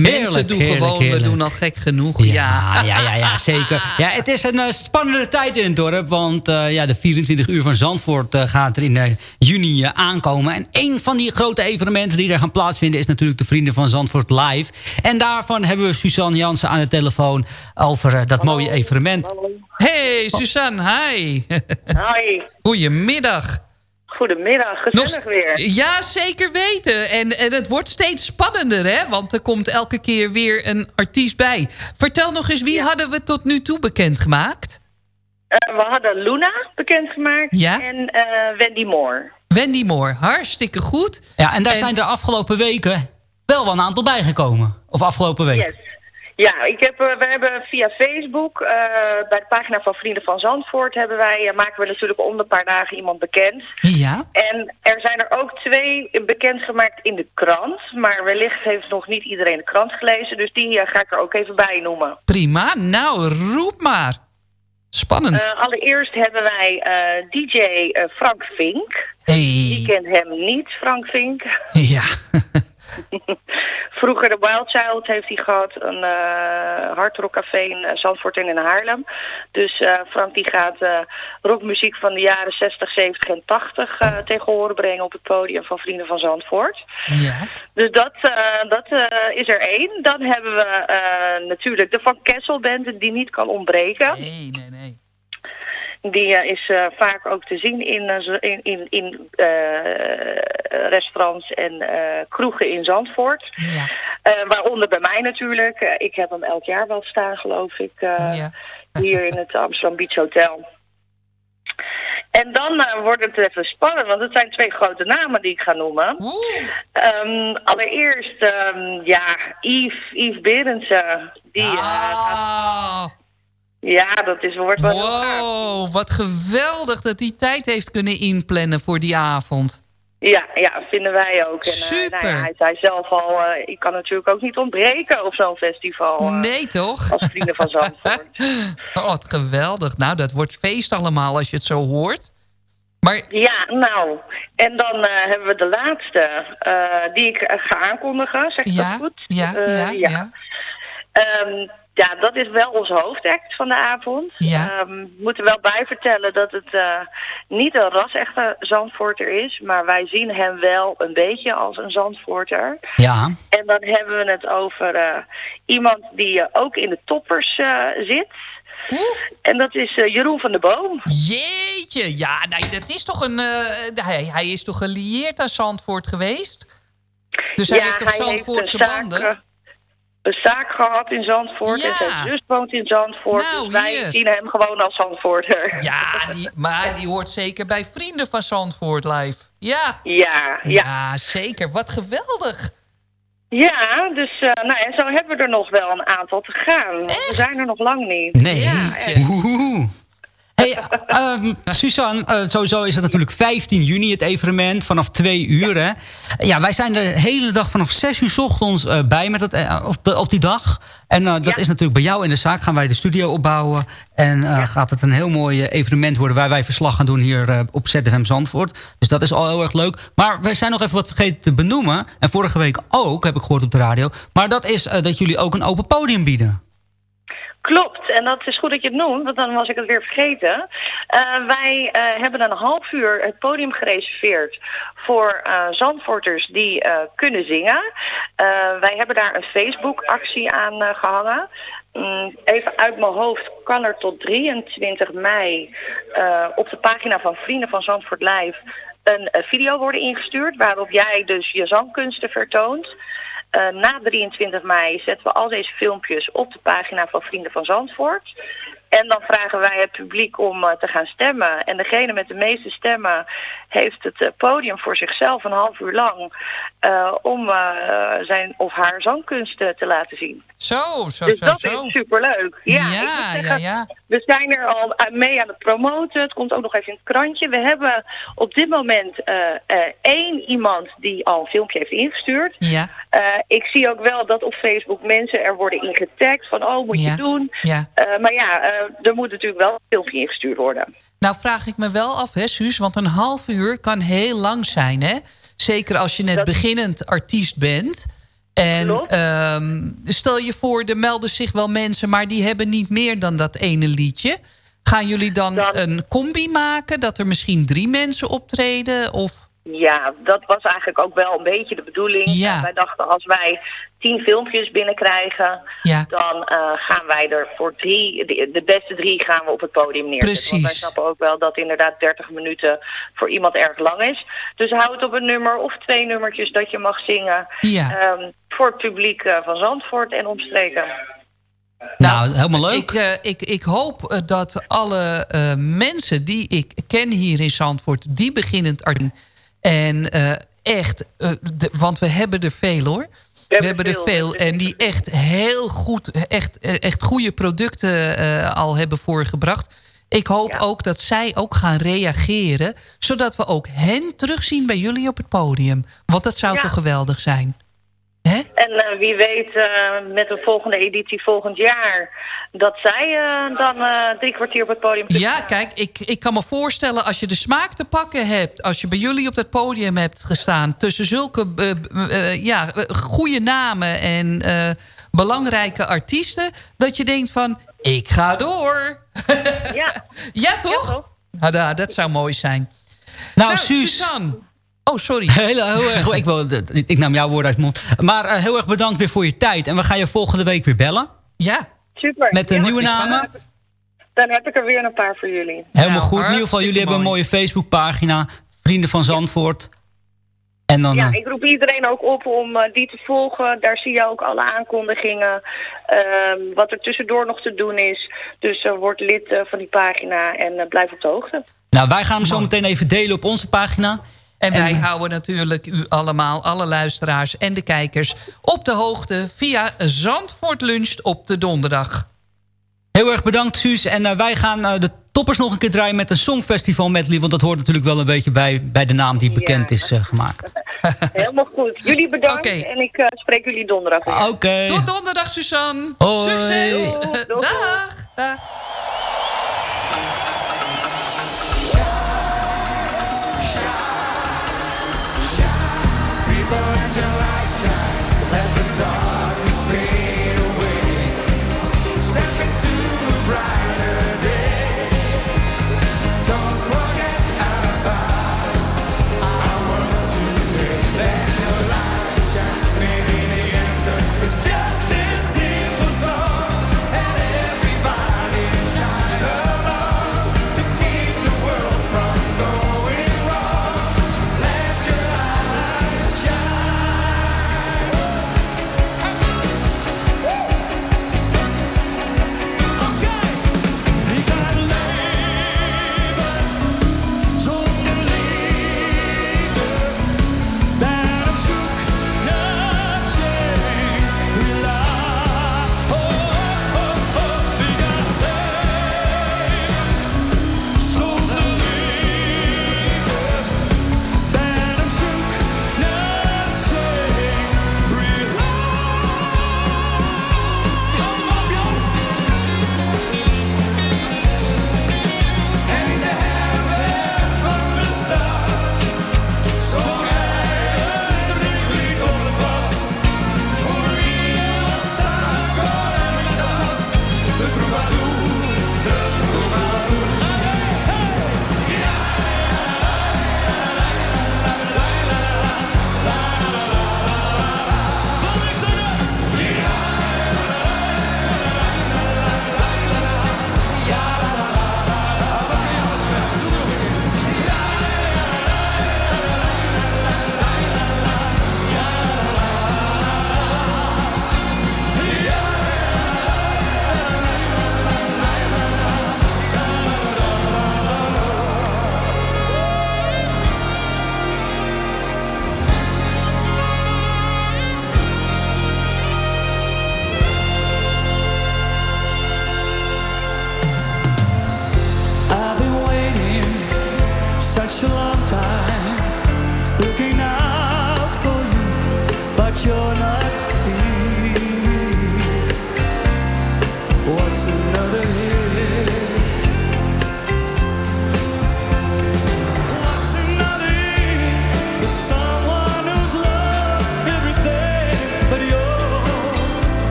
Mensen Heerlijk, doen heerlijk, gewoon, we doen al gek genoeg. Ja, Ja, ja, ja, ja, zeker. Ja, het is een eh, spannende tijd in het dorp. Want eh, ja, de 24 uur van Zandvoort eh, gaat er in juni aankomen. En een van die grote evenementen die er gaan plaatsvinden... is natuurlijk de Vrienden van Zandvoort Live. En daarvan hebben we Suzanne Jansen aan de telefoon... over dat mooie evenement. Hey, Suzanne, hi. Hoi. Goedemiddag. Goedemiddag, gezellig weer. Ja, zeker weten. En, en het wordt steeds spannender, hè? Want er komt elke keer weer een artiest bij. Vertel nog eens, wie hadden we tot nu toe bekendgemaakt? Eh, we hadden Luna bekendgemaakt Ja? en eh, Wendy Moore. Wendy Moore, hartstikke goed. Ja, en daar zijn de afgelopen weken wel wel een aantal bijgekomen. Of afgelopen week. Yes. Ja, ik heb, eh, we hebben via Facebook, eh, bij de pagina van Vrienden van Zandvoort, hebben wij, eh, maken we natuurlijk om de paar dagen iemand bekend. Ja. En er zijn er ook twee bekendgemaakt in de krant, maar wellicht heeft nog niet iedereen de krant gelezen, dus die ga ik er ook even bij noemen. Prima, nou, roep maar. Spannend. Allereerst hebben wij DJ Frank Vink. Hey. Die kent hem niet, Frank Vink. Ja. Vroeger de Wild Child heeft hij gehad, een eh hardrockcafé in eh, Zandvoort en in Haarlem. Dus eh, Frank die gaat rockmuziek van de jaren 60, 70 en 80 eh, tegen horen brengen op het podium van Vrienden van Zandvoort. Ja. Dus dat, dat is er één. Dan hebben we natuurlijk de Van Kessel Band die niet kan ontbreken. Nee, nee, nee. Die eh, is eh, vaak ook te zien in, eh, in, in, in restaurants en kroegen in Zandvoort. Ja. Waaronder bij mij natuurlijk. Ik heb hem elk jaar wel staan, geloof ik, Ja. hier in het Amsterdam Beach Hotel. En dan wordt het even spannend, want het zijn twee grote namen die ik ga noemen. Ehm, allereerst, ehm, ja, Yves, Yves Berendsen. Die, gaat- ja, dat is, wordt wel heel gaaf. Wow, wat geweldig dat hij tijd heeft kunnen inplannen voor die avond. Ja, ja, vinden wij ook. En, eh, Super. nou ja, hij zei zelf al, eh, ik kan natuurlijk ook niet ontbreken op zo'n festival. eh, Nee, toch? Als vrienden van Zandvoort. Oh, wat geweldig. Nou, dat wordt feest allemaal als je het zo hoort. Maar Ja, nou, en dan hebben we de laatste die ik ga aankondigen, zeg ik Ja, dat goed? ja, ja, ja. Ehm, ja, dat is wel ons hoofdact van de avond. Ja. Ehm, we moeten wel bij vertellen dat het eh, niet een ras-echte Zandvoorter is, maar wij zien hem wel een beetje als een Zandvoorter. Ja. En dan hebben we het over eh, iemand die eh, ook in de toppers zit. En dat is Jeroen van der Boom. Jeetje, ja, nee, dat is toch een... hij, hij is toch gelieerd aan Zandvoort geweest? Dus hij Ja, heeft toch Zandvoortse banden? Eh, Een zaak gehad in Zandvoort en zijn zus woont in Zandvoort. Nou, dus wij hier. zien hem gewoon als Zandvoorter. Ja, die, maar die hoort zeker bij Vrienden van Zandvoort live. Ja. Ja, ja. zeker. Wat geweldig. Ja, dus uh, nou, en zo hebben we er nog wel een aantal te gaan. We zijn er nog lang niet. Nee. Ja. Hey, Suzanne, eh, sowieso is het natuurlijk 15 juni het evenement, vanaf 2 uur. Hè? Ja, wij zijn de hele dag vanaf 6 uur ochtends eh, bij met het, eh, op, de, op die dag. En dat is natuurlijk bij jou in de zaak. Gaan wij de studio opbouwen. En gaat het een heel mooi evenement worden waar wij verslag gaan doen hier op ZFM Zandvoort. Dus dat is al heel erg leuk. Maar we zijn nog even wat vergeten te benoemen. En vorige week ook, heb ik gehoord op de radio. Maar dat is dat jullie ook een open podium bieden. Klopt, en dat is goed dat je het noemt, want dan was ik het weer vergeten. Uh, wij uh, hebben een half uur het podium gereserveerd voor uh, die kunnen zingen. wij hebben daar een Facebook-actie aan gehangen. Um, even uit mijn hoofd kan er tot 23 mei op de pagina van Vrienden van Zandvoort Live een video worden ingestuurd waarop jij dus je zangkunsten vertoont. Uh, na 23 mei zetten we al deze filmpjes op de pagina van Vrienden van Zandvoort. En dan vragen wij het publiek om uh, te gaan stemmen. En degene met de meeste stemmen heeft het uh, podium voor zichzelf een half uur lang om zijn of haar zangkunsten te laten zien. Zo, zo, dus zo, dat zo. is superleuk. Ja, ja, ik moet zeggen, ja, ja. we zijn er al mee aan het promoten. Het komt ook nog even in het krantje. We hebben op dit moment één iemand die al een filmpje heeft ingestuurd. Ja. Ik zie ook wel dat op Facebook mensen er worden ingetagd van oh, moet je doen. Ja. Maar ja, er moet natuurlijk wel een filmpje ingestuurd worden. Nou vraag ik me wel af, hè Suus, want een half uur kan heel lang zijn, hè? Zeker als je net dat... beginnend artiest bent. En ehm, stel je voor, er melden zich wel mensen... maar die hebben niet meer dan dat ene liedje. Gaan jullie dan een combi maken? Dat er misschien drie mensen optreden? Of... Ja, dat was eigenlijk ook wel een beetje de bedoeling. Ja. Wij dachten als wij tien filmpjes binnenkrijgen, Ja. dan eh, gaan wij er voor drie, de, de beste drie gaan we op het podium neerzetten. Want wij Precies. snappen ook wel dat inderdaad 30 minuten voor iemand erg lang is. Dus houd het op een nummer of twee nummertjes dat je mag zingen Ja. ehm, voor het publiek eh, van Zandvoort en omstreken. Nou, helemaal leuk. Ik, eh, ik, ik hoop dat alle eh, mensen die ik ken hier in Zandvoort... die beginnend artiesten en eh, echt... eh, de- want we hebben er veel hoor. We hebben, er veel en die echt heel goed, echt, eh, echt goede producten al hebben voorgebracht. Ik hoop ook dat zij ook gaan reageren, zodat we ook hen terugzien bij jullie op het podium. Want dat zou Ja. toch geweldig zijn. En eh, wie weet eh, met de volgende editie volgend jaar dat zij eh, dan drie kwartier op het podium Ja, kijk, ik, ik kan me voorstellen als je de smaak te pakken hebt... als je bij jullie op dat podium hebt gestaan... tussen zulke ja, goede namen en belangrijke artiesten... dat je denkt van, ik ga door. Ja, ja toch? Nou, da- dat zou mooi zijn. Nou, Suus. Suzanne. Oh, sorry. Heel, heel erg, ik, wil, ik nam jouw woord uit de mond. Maar eh, heel erg bedankt weer voor je tijd. En we gaan je volgende week weer bellen. Ja. Super. Met de Ja, nieuwe namen. Dan heb ik er weer een paar voor jullie. Helemaal goed. In ieder geval, jullie hebben een mooie Facebookpagina. Vrienden van Zandvoort. En dan... Ja, eh, ik roep iedereen ook op om eh, die te volgen. Daar zie je ook alle aankondigingen. ehm, wat er tussendoor nog te doen is. Dus word lid eh, van die pagina en blijf op de hoogte. nou, wij gaan hem zo meteen even delen op onze pagina. En wij houden natuurlijk u allemaal, alle luisteraars en de kijkers... op de hoogte via Zandvoort Luncht op de donderdag. Heel erg bedankt, Suus. En eh, wij gaan eh, de toppers nog een keer draaien met een Songfestival medley. Want dat hoort natuurlijk wel een beetje bij, bij de naam die bekend is eh, gemaakt. Helemaal goed. Jullie bedankt en ik spreek jullie donderdag weer. Oké. Tot donderdag, Suzanne. Hoi. Succes. Doeg, doeg. Dag. Dag.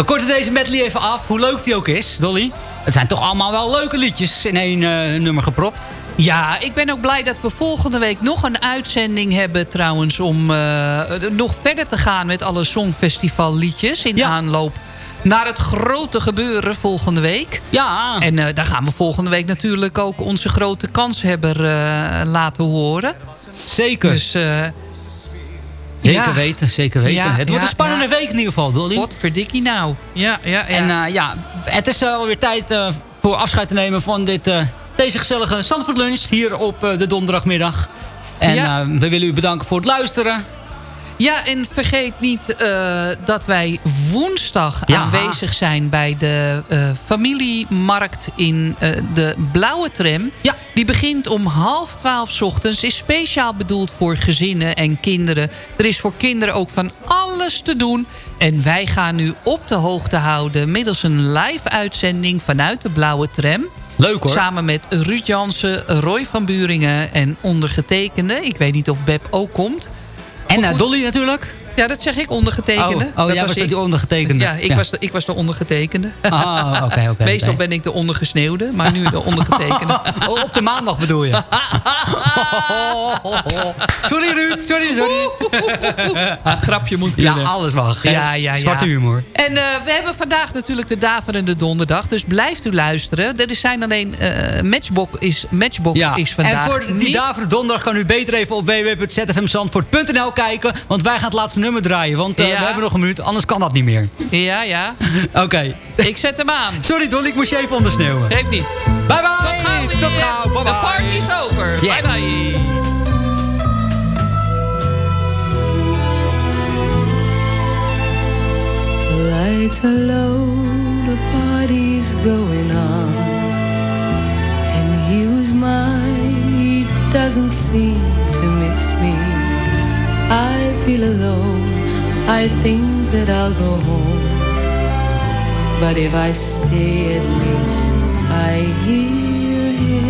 We korten deze medley even af. Hoe leuk die ook is, Dolly. Het zijn toch allemaal wel leuke liedjes in één eh, nummer gepropt. Ja, ik ben ook blij dat we volgende week nog een uitzending hebben trouwens... om eh, nog verder te gaan met alle Songfestival liedjes in aanloop naar het grote gebeuren volgende week. Ja. En eh, daar gaan we volgende week natuurlijk ook onze grote kanshebber laten horen. Zeker. Dus... eh, Zeker ja. weten, zeker weten. Ja, het wordt een spannende week in ieder geval, Dolly. Wat verdikkie nou. Ja, ja, ja. En eh, ja, het is uh, alweer tijd uh, voor afscheid te nemen van dit, deze gezellige Zandvoort Lunch hier op de donderdagmiddag. En we willen u bedanken voor het luisteren. Ja, en vergeet niet eh, dat wij woensdag Ja. aanwezig zijn... bij de eh, familiemarkt in eh, de blauwe tram. Ja. Die begint om half twaalf 's ochtends. Is speciaal bedoeld voor gezinnen en kinderen. Er is voor kinderen ook van alles te doen. En wij gaan u op de hoogte houden... middels een live-uitzending vanuit de blauwe tram. Leuk hoor. Samen met Ruud Jansen, Roy van Buringen en ondergetekende. Ik weet niet of Beb ook komt. En uh, Dolly natuurlijk. Ja, dat zeg ik, ondergetekende. Oh, oh jij was die ondergetekende. Ja, ik, Ja. Was de, ik was de ondergetekende. Ah, oké, oké, Meestal ben ik de ondergesneeuwde, maar nu de ondergetekende. Oh, op de maandag bedoel je? sorry Ruud, sorry, sorry. Een grapje moet Ja, kunnen. alles mag. Ja, ja, ja. Zwarte humor. En eh, we hebben vandaag natuurlijk de Daverende Donderdag. Dus blijft u luisteren. Er zijn alleen... eh, Matchbox is, Matchbox Ja, is vandaag en voor die niet. davere donderdag kan u beter even op www.zfmzandvoort.nl kijken. Want wij gaan het laatste nummer draaien. Want eh, Ja. we hebben nog een minuut, anders kan dat niet meer. Ja, ja. Oké. Ik zet hem aan. Sorry Dolly, ik moest je even ondersneeuwen. Geeft niet. Bye bye. Tot gauw weer. Tot gauw. Bye De bye. party is over. Yes. Bye bye. Lights are low, the party's going on. And he was mine, he doesn't seem to miss me. I feel alone, I think that I'll go home. But if I stay, at least I hear him.